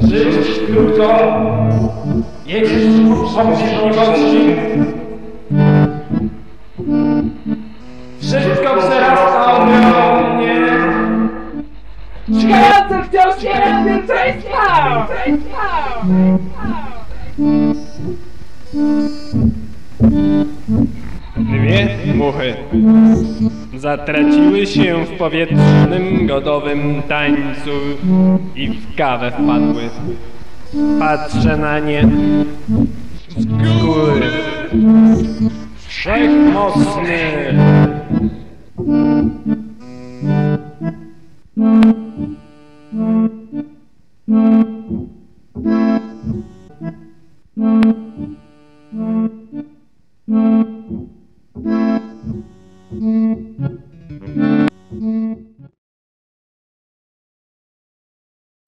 Żyć krótko. Jeść obrzydliwości. Wciąż nie robię przejścia! Dwie muchy zatraciły się w powietrznym, godowym tańcu i w kawę wpadły. Patrzę na nie z góry. Wszechmocny!